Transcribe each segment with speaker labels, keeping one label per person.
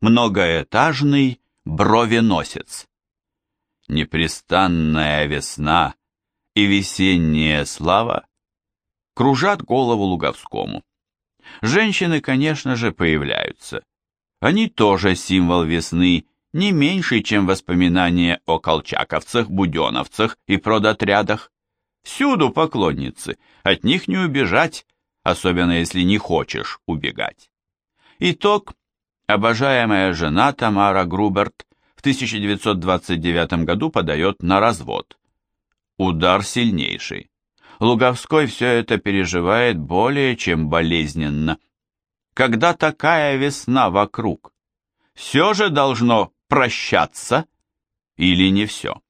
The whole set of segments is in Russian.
Speaker 1: многоэтажный бровеносец. Непрестанная весна и весенняя слава кружат голову Луговскому. Женщины, конечно же, появляются. Они тоже символ весны, не меньше, чем воспоминания о колчаковцах, буденовцах и продотрядах. Всюду поклонницы, от них не убежать, особенно если не хочешь убегать. Итог. Обожаемая жена Тамара Груберт в 1929 году подает на развод. Удар сильнейший. Луговской все это переживает более чем болезненно. Когда такая весна вокруг, все же должно прощаться или не все.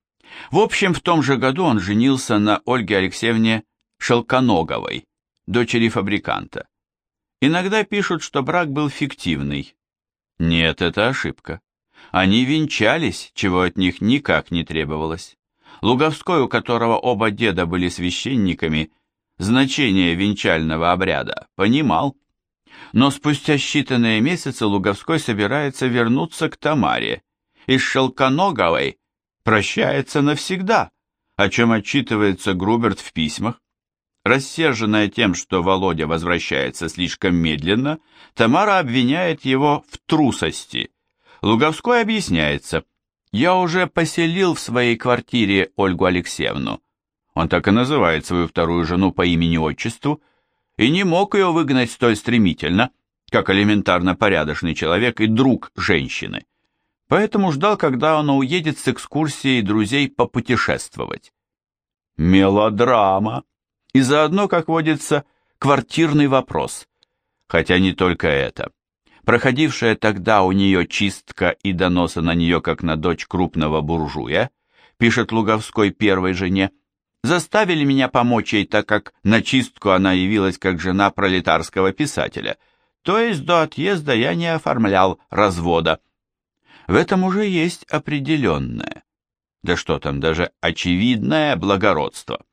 Speaker 1: В общем, в том же году он женился на Ольге Алексеевне Шелконоговой, дочери фабриканта. Иногда пишут, что брак был фиктивный. Нет, это ошибка. Они венчались, чего от них никак не требовалось. Луговской, у которого оба деда были священниками, значение венчального обряда понимал. Но спустя считанные месяцы Луговской собирается вернуться к Тамаре и с Шелконоговой прощается навсегда, о чем отчитывается Груберт в письмах. Рассерженная тем, что Володя возвращается слишком медленно, Тамара обвиняет его в трусости. Луговской объясняется, «Я уже поселил в своей квартире Ольгу Алексеевну». Он так и называет свою вторую жену по имени-отчеству, и не мог ее выгнать столь стремительно, как элементарно порядочный человек и друг женщины. Поэтому ждал, когда она уедет с экскурсией друзей попутешествовать. Мелодрама и заодно, как водится, квартирный вопрос. Хотя не только это. Проходившая тогда у нее чистка и доносы на нее, как на дочь крупного буржуя, пишет Луговской первой жене, заставили меня помочь ей, так как на чистку она явилась как жена пролетарского писателя, то есть до отъезда я не оформлял развода. В этом уже есть определенное, да что там, даже очевидное благородство.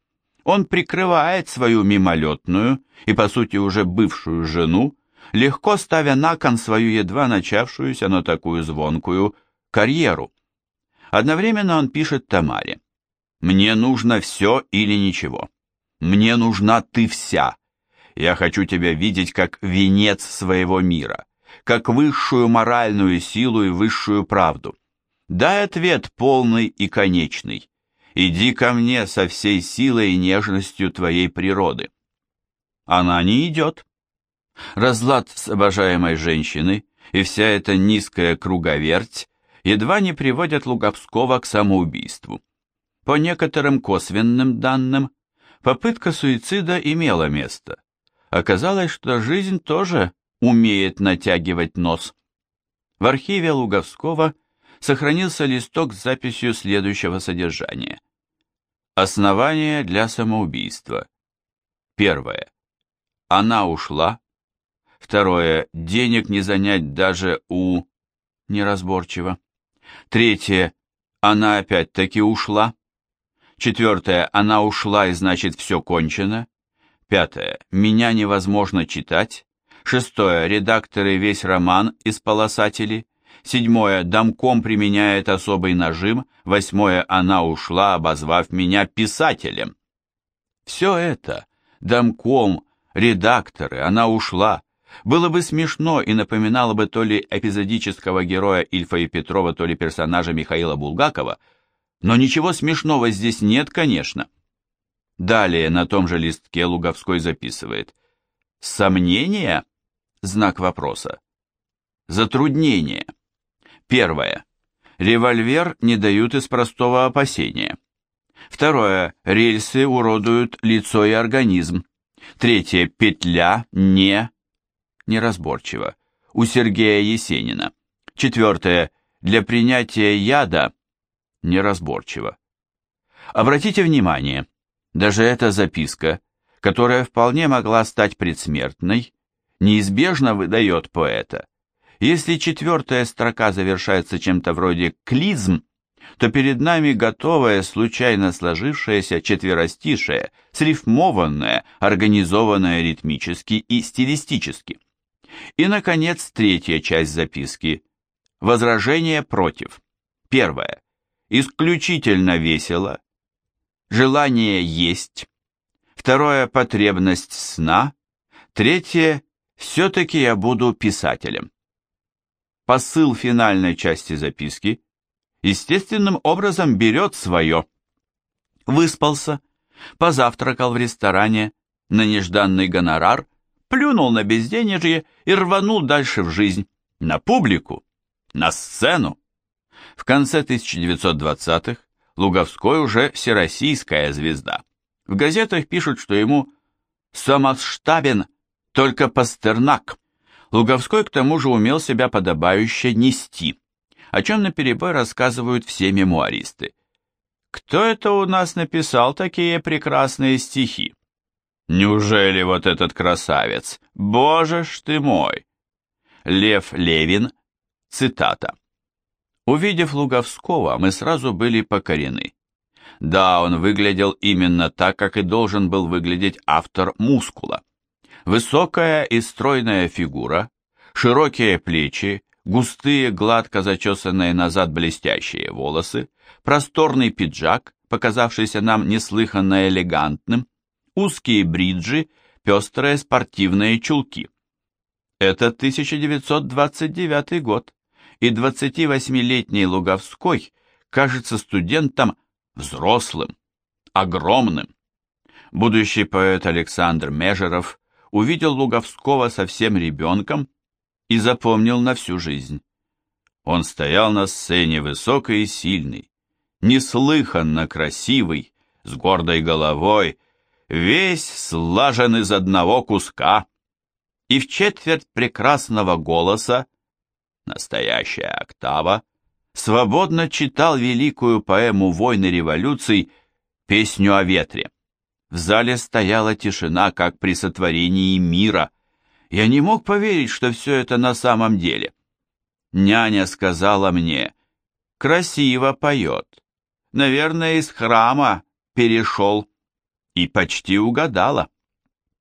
Speaker 1: Он прикрывает свою мимолетную и, по сути, уже бывшую жену, легко ставя на кон свою едва начавшуюся, но такую звонкую, карьеру. Одновременно он пишет Тамаре. «Мне нужно все или ничего. Мне нужна ты вся. Я хочу тебя видеть как венец своего мира, как высшую моральную силу и высшую правду. Дай ответ полный и конечный. Иди ко мне со всей силой и нежностью твоей природы. Она не идет. Разлад с обожаемой женщиной и вся эта низкая круговерть едва не приводят Луговского к самоубийству. По некоторым косвенным данным, попытка суицида имела место. Оказалось, что жизнь тоже умеет натягивать нос. В архиве Луговского сохранился листок с записью следующего содержания. Основания для самоубийства. Первое. Она ушла. Второе. Денег не занять даже у... Неразборчиво. Третье. Она опять-таки ушла. Четвертое. Она ушла и значит все кончено. Пятое. Меня невозможно читать. Шестое. Редакторы весь роман из полосатели. Седьмое. Домком применяет особый нажим. Восьмое. Она ушла, обозвав меня писателем. Все это, домком, редакторы, она ушла, было бы смешно и напоминало бы то ли эпизодического героя Ильфа и Петрова, то ли персонажа Михаила Булгакова, но ничего смешного здесь нет, конечно. Далее на том же листке Луговской записывает «Сомнения?» Знак вопроса. Затруднение. Первое. Револьвер не дают из простого опасения. Второе. Рельсы уродуют лицо и организм. Третье. Петля не... Неразборчиво. У Сергея Есенина. Четвертое. Для принятия яда... Неразборчиво. Обратите внимание, даже эта записка, которая вполне могла стать предсмертной, неизбежно выдает поэта. Если четвертая строка завершается чем-то вроде «клизм», то перед нами готовое, случайно сложившееся четверостишее, срифмованное, организованное ритмически и стилистически. И, наконец, третья часть записки. Возражение против. Первое. Исключительно весело. Желание есть. Второе. Потребность сна. Третье. Все-таки я буду писателем. Посыл финальной части записки естественным образом берет свое. Выспался, позавтракал в ресторане, на нежданный гонорар, плюнул на безденежье и рванул дальше в жизнь, на публику, на сцену. В конце 1920-х Луговской уже всероссийская звезда. В газетах пишут, что ему самосштабен только Пастернак. Луговской к тому же умел себя подобающе нести, о чем наперебой рассказывают все мемуаристы. Кто это у нас написал такие прекрасные стихи? Неужели вот этот красавец? Боже ж ты мой! Лев Левин, цитата. Увидев Луговского, мы сразу были покорены. Да, он выглядел именно так, как и должен был выглядеть автор «Мускула». Высокая и стройная фигура, широкие плечи, густые, гладко зачесанные назад блестящие волосы, просторный пиджак, показавшийся нам неслыханно элегантным, узкие бриджи, пестрые спортивные чулки. Это 1929 год, и 28-летний Луговской кажется студентом взрослым, огромным. Будущий поэт Александр Межеров увидел Луговского совсем ребенком и запомнил на всю жизнь. Он стоял на сцене высокий и сильный, неслыханно красивый, с гордой головой, весь слажен из одного куска, и в четверть прекрасного голоса, настоящая октава, свободно читал великую поэму «Войны революций» «Песню о ветре». В зале стояла тишина, как при сотворении мира. Я не мог поверить, что все это на самом деле. Няня сказала мне, «Красиво поет. Наверное, из храма перешел» и почти угадала.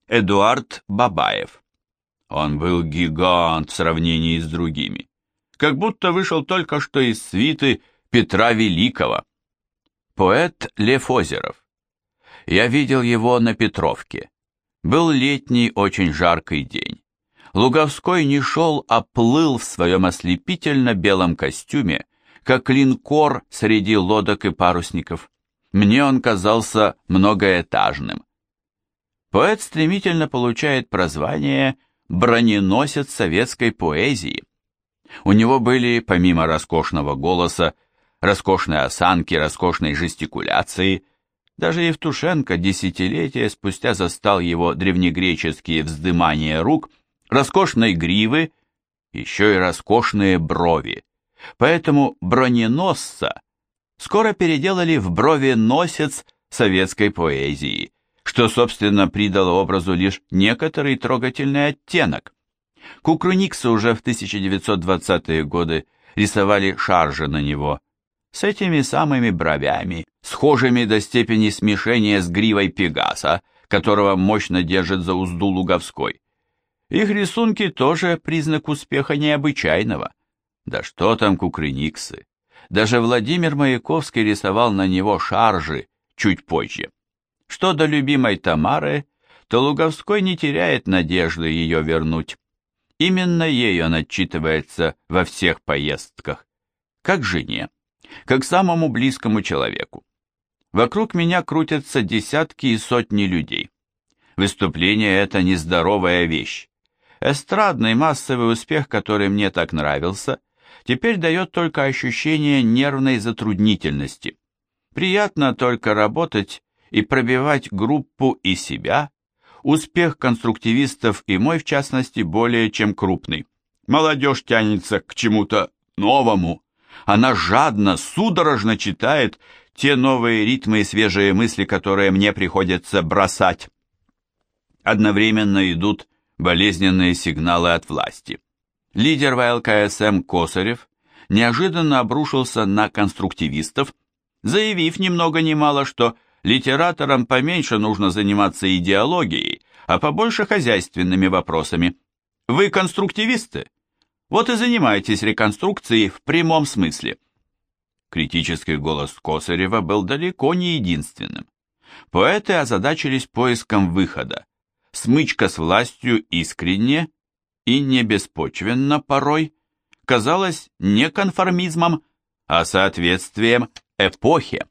Speaker 1: Эдуард Бабаев. Он был гигант в сравнении с другими. Как будто вышел только что из свиты Петра Великого. Поэт Лев Озеров. Я видел его на Петровке. Был летний, очень жаркий день. Луговской не шел, а плыл в своем ослепительно белом костюме, как линкор среди лодок и парусников мне он казался многоэтажным. Поэт стремительно получает прозвание «броненосец советской поэзии». У него были, помимо роскошного голоса, роскошной осанки, роскошной жестикуляции, даже Евтушенко десятилетия спустя застал его древнегреческие вздымания рук, роскошной гривы, еще и роскошные брови. Поэтому броненосца скоро переделали в брови носец советской поэзии, что, собственно, придало образу лишь некоторый трогательный оттенок. Кукрыниксы уже в 1920-е годы рисовали шаржи на него, с этими самыми бровями, схожими до степени смешения с гривой Пегаса, которого мощно держит за узду Луговской. Их рисунки тоже признак успеха необычайного. Да что там кукрыниксы? Даже Владимир Маяковский рисовал на него шаржи чуть позже. Что до любимой Тамары, то Луговской не теряет надежды ее вернуть. Именно ей он отчитывается во всех поездках. Как жене, как самому близкому человеку. Вокруг меня крутятся десятки и сотни людей. Выступление – это нездоровая вещь. Эстрадный массовый успех, который мне так нравился – теперь дает только ощущение нервной затруднительности. Приятно только работать и пробивать группу и себя. Успех конструктивистов и мой, в частности, более чем крупный. Молодежь тянется к чему-то новому. Она жадно, судорожно читает те новые ритмы и свежие мысли, которые мне приходится бросать. Одновременно идут болезненные сигналы от власти. Лидер ВЛКСМ Косарев неожиданно обрушился на конструктивистов, заявив ни много ни мало, что литераторам поменьше нужно заниматься идеологией, а побольше хозяйственными вопросами. Вы конструктивисты? Вот и занимайтесь реконструкцией в прямом смысле. Критический голос Косарева был далеко не единственным. Поэты озадачились поиском выхода. Смычка с властью искренне и не беспочвенно порой казалась не конформизмом, а соответствием эпохе.